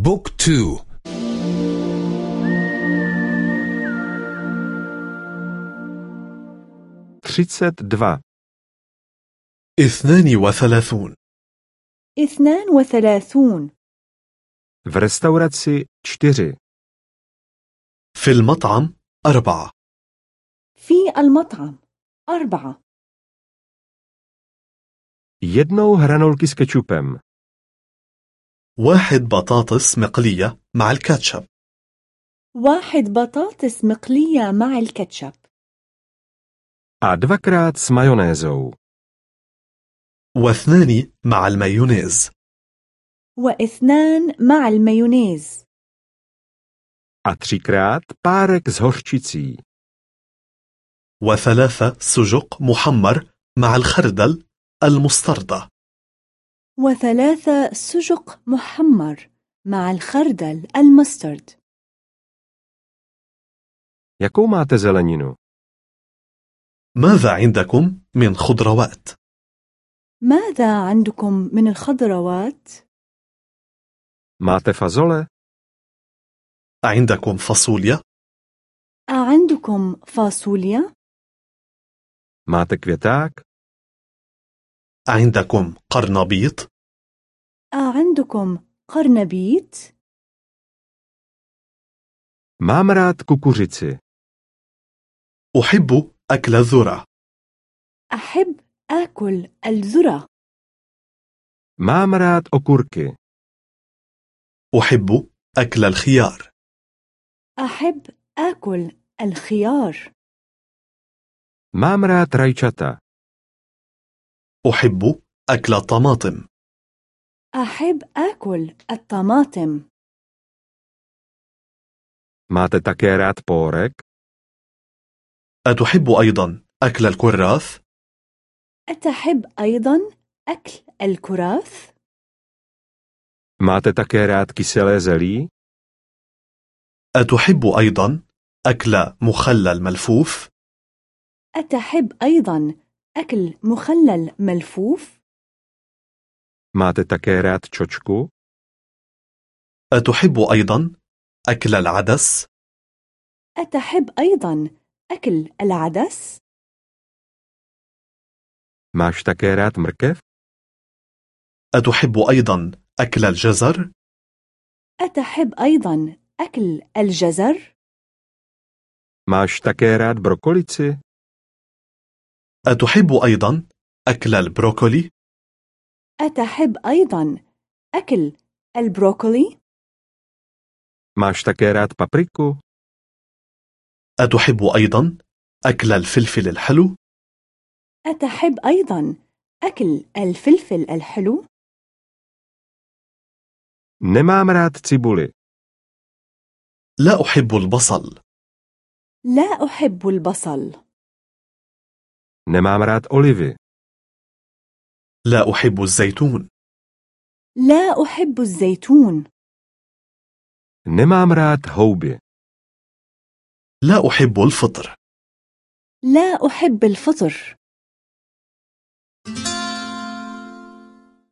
بوك تو. třicet dva, اثنان وثلاثون. اثنان وثلاثون. v restauraci čtyři, في المطعم أربعة. في المطعم أربعة. jednou hranolky s kečupem, واحد بطاطس مقلية مع الكاتشب. واحد بطاطس مقلية مع الكاتشب. A dvakrát s majonézou. واثنان مع المايونيز. واثنان مع المايونيز. A třikrát párek s hořčicí. وثلاثة سجق محمر مع الخردل المستردة. وثلاثة سجق محمر مع الخردل المسترد Jakou máte zeleninu? ماذا عندكم من خضروات؟ ماذا عندكم من الخضروات؟ Máte fazole? عندكم فاصوليا؟ أعندكم فاصوليا؟ Máte květák? عندكم قرنبيط؟ أعندكم قرنبيط؟ Mám rád kukuřici. أحب أكل الذرة أحب آكل الذرة Mám rád okurky. أحب أكل الخيار أحب آكل الخيار Mám rád rajčata. أحب أكل الطماطم أحب آكل الطماطم Máte také rád pórek? أتحب أيضا أكل الكراث؟ أتحب أيضا أكل الكراث؟ Máte také rád kyselé zelí? أتحب أيضا أكل مخلل ملفوف؟ أتحب أيضا أكل مخلل ملفوف؟ Máte také rád čočku? أتحب أيضا أكل العدس؟ أتحب أيضا أكل العدس؟ Máš také rád mrkev? أتحب أيضا أكل الجزر؟ أتحب أيضا أكل الجزر؟ Máš také rád brokolici? أتحب أيضا أكل البروكولي؟ أتحب أيضا أكل البروكولي؟ Máš také rád papriku? أتحب أيضا أكل الفلفل الحلو؟ أتحب أيضا أكل الفلفل الحلو؟ Nemám rád cibuli. لا أحب البصل لا أحب البصل Nemám rád olivy. لا أحب الزيتون لا أحب الزيتون Nemám rád houby. لا أحب الفطر لا أحب الفطر